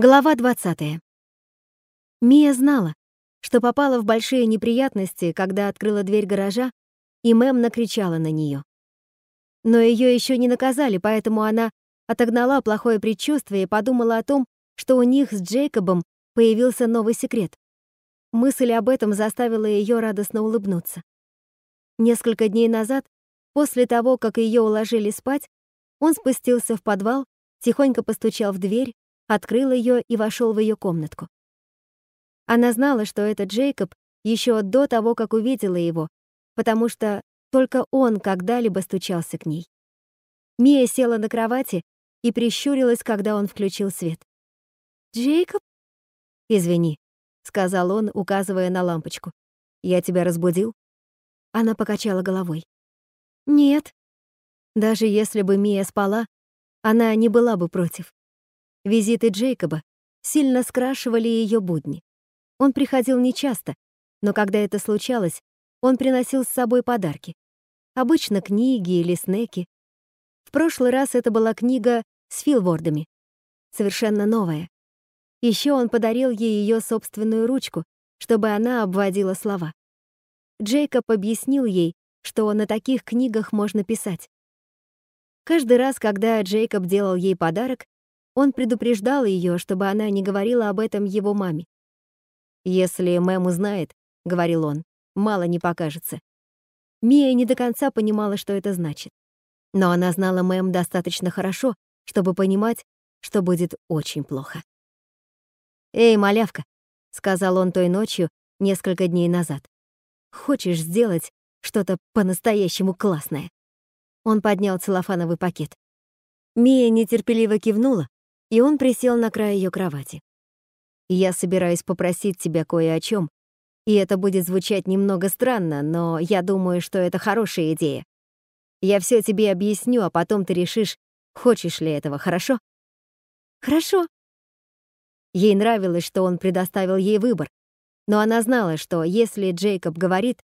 Глава 20. Мия знала, что попала в большие неприятности, когда открыла дверь гаража, и Мэм накричала на нее. Но ее еще не наказали, поэтому она отогнала плохое предчувствие и подумала о том, что у них с Джейкобом появился новый секрет. Мысль об этом заставила ее радостно улыбнуться. Несколько дней назад, после того, как ее уложили спать, он спустился в подвал, тихонько постучал в дверь открыл ее и вошел в ее комнатку. Она знала, что это Джейкоб еще до того, как увидела его, потому что только он когда-либо стучался к ней. Мия села на кровати и прищурилась, когда он включил свет. «Джейкоб?» «Извини», — сказал он, указывая на лампочку. «Я тебя разбудил?» Она покачала головой. «Нет». Даже если бы Мия спала, она не была бы против. Визиты Джейкоба сильно скрашивали ее будни. Он приходил нечасто, но когда это случалось, он приносил с собой подарки. Обычно книги или снеки. В прошлый раз это была книга с филвордами, совершенно новая. Еще он подарил ей ее собственную ручку, чтобы она обводила слова. Джейкоб объяснил ей, что на таких книгах можно писать. Каждый раз, когда Джейкоб делал ей подарок, он предупреждал ее, чтобы она не говорила об этом его маме. «Если мэм узнает», — говорил он, — «мало не покажется». Мия не до конца понимала, что это значит. Но она знала мэм достаточно хорошо, чтобы понимать, что будет очень плохо. «Эй, малявка», — сказал он той ночью, несколько дней назад. «Хочешь сделать что-то по-настоящему классное?» Он поднял целлофановый пакет. Мия нетерпеливо кивнула, и он присел на край ее кровати. «Я собираюсь попросить тебя кое о чем, и это будет звучать немного странно, но я думаю, что это хорошая идея. Я все тебе объясню, а потом ты решишь, хочешь ли этого, хорошо?» «Хорошо». Ей нравилось, что он предоставил ей выбор, но она знала, что если Джейкоб говорит,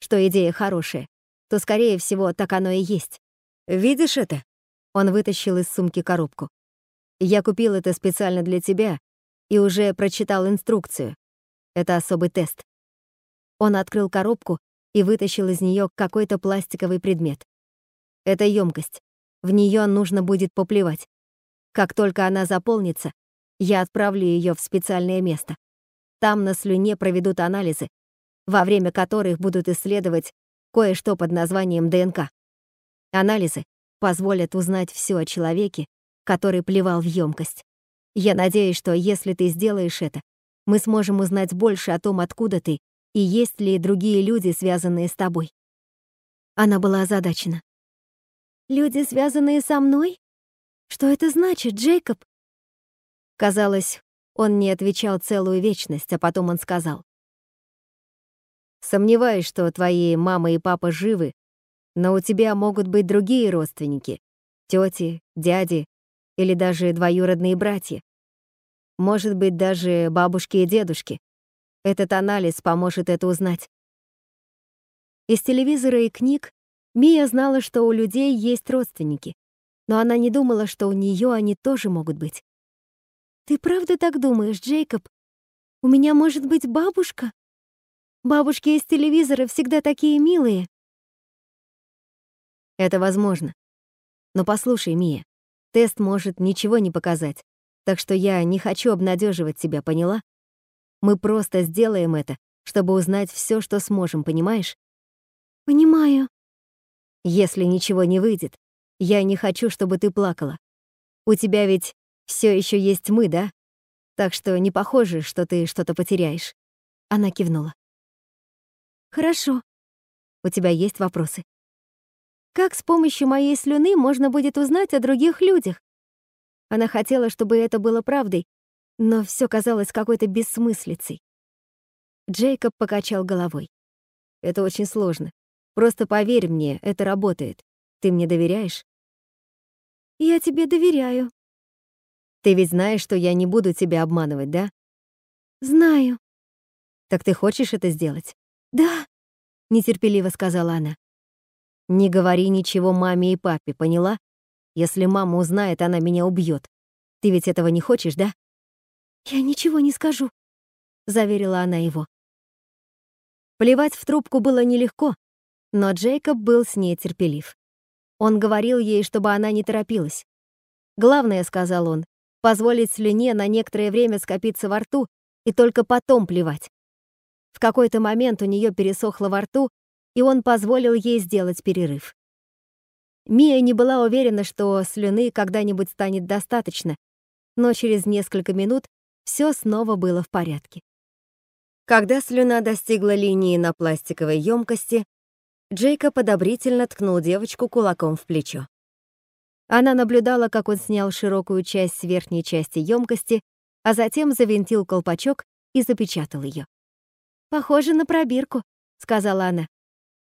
что идея хорошая, то, скорее всего, так оно и есть. «Видишь это?» Он вытащил из сумки коробку. Я купил это специально для тебя и уже прочитал инструкцию. Это особый тест. Он открыл коробку и вытащил из нее какой-то пластиковый предмет. Это емкость. В нее нужно будет поплевать. Как только она заполнится, я отправлю ее в специальное место. Там на слюне проведут анализы, во время которых будут исследовать кое-что под названием ДНК. Анализы позволят узнать все о человеке который плевал в емкость. Я надеюсь, что если ты сделаешь это, мы сможем узнать больше о том, откуда ты, и есть ли другие люди, связанные с тобой. Она была озадачена. «Люди, связанные со мной? Что это значит, Джейкоб?» Казалось, он не отвечал целую вечность, а потом он сказал. «Сомневаюсь, что твои мама и папа живы, но у тебя могут быть другие родственники, тети, дяди, или даже двоюродные братья. Может быть, даже бабушки и дедушки. Этот анализ поможет это узнать. Из телевизора и книг Мия знала, что у людей есть родственники, но она не думала, что у нее они тоже могут быть. «Ты правда так думаешь, Джейкоб? У меня может быть бабушка? Бабушки из телевизора всегда такие милые». Это возможно. Но послушай, Мия, Тест может ничего не показать, так что я не хочу обнадеживать тебя, поняла? Мы просто сделаем это, чтобы узнать все, что сможем, понимаешь? Понимаю. Если ничего не выйдет, я не хочу, чтобы ты плакала. У тебя ведь все еще есть мы, да? Так что не похоже, что ты что-то потеряешь. Она кивнула. Хорошо. У тебя есть вопросы? Как с помощью моей слюны можно будет узнать о других людях? Она хотела, чтобы это было правдой, но все казалось какой-то бессмыслицей. Джейкоб покачал головой. Это очень сложно. Просто поверь мне, это работает. Ты мне доверяешь? Я тебе доверяю. Ты ведь знаешь, что я не буду тебя обманывать, да? Знаю. Так ты хочешь это сделать? Да, нетерпеливо сказала она. Не говори ничего маме и папе, поняла? Если мама узнает, она меня убьет. Ты ведь этого не хочешь, да? «Я ничего не скажу», — заверила она его. Плевать в трубку было нелегко, но Джейкоб был с ней терпелив. Он говорил ей, чтобы она не торопилась. «Главное, — сказал он, — позволить слюне на некоторое время скопиться во рту и только потом плевать. В какой-то момент у нее пересохло во рту, и он позволил ей сделать перерыв. Мия не была уверена, что слюны когда-нибудь станет достаточно, но через несколько минут все снова было в порядке. Когда слюна достигла линии на пластиковой емкости, Джейка подобрительно ткнул девочку кулаком в плечо. Она наблюдала, как он снял широкую часть с верхней части емкости, а затем завинтил колпачок и запечатал ее. «Похоже на пробирку», — сказала она.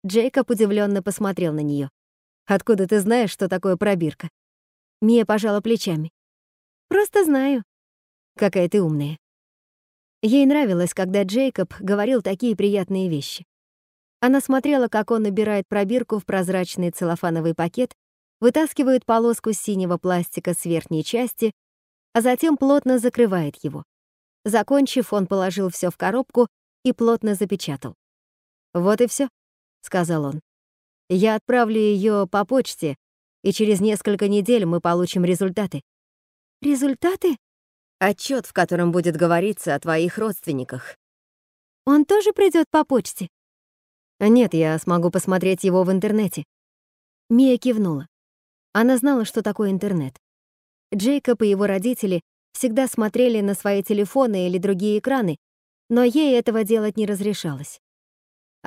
Джейкоб удивленно посмотрел на нее. «Откуда ты знаешь, что такое пробирка?» Мия пожала плечами. «Просто знаю». «Какая ты умная». Ей нравилось, когда Джейкоб говорил такие приятные вещи. Она смотрела, как он набирает пробирку в прозрачный целлофановый пакет, вытаскивает полоску синего пластика с верхней части, а затем плотно закрывает его. Закончив, он положил все в коробку и плотно запечатал. «Вот и все, сказал он. «Я отправлю ее по почте, и через несколько недель мы получим результаты». «Результаты?» Отчет, в котором будет говориться о твоих родственниках. Он тоже придет по почте? Нет, я смогу посмотреть его в интернете. Мия кивнула. Она знала, что такое интернет. Джейкоб и его родители всегда смотрели на свои телефоны или другие экраны, но ей этого делать не разрешалось.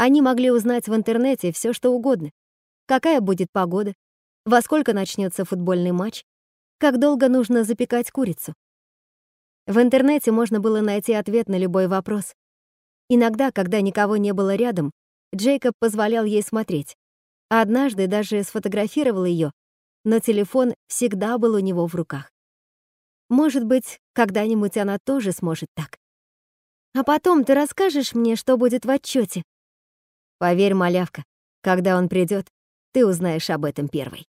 Они могли узнать в интернете все, что угодно. Какая будет погода, во сколько начнется футбольный матч, как долго нужно запекать курицу. В интернете можно было найти ответ на любой вопрос. Иногда, когда никого не было рядом, Джейкоб позволял ей смотреть. Однажды даже сфотографировал ее, но телефон всегда был у него в руках. Может быть, когда-нибудь она тоже сможет так. А потом ты расскажешь мне, что будет в отчете. Поверь, малявка, когда он придет, ты узнаешь об этом первой.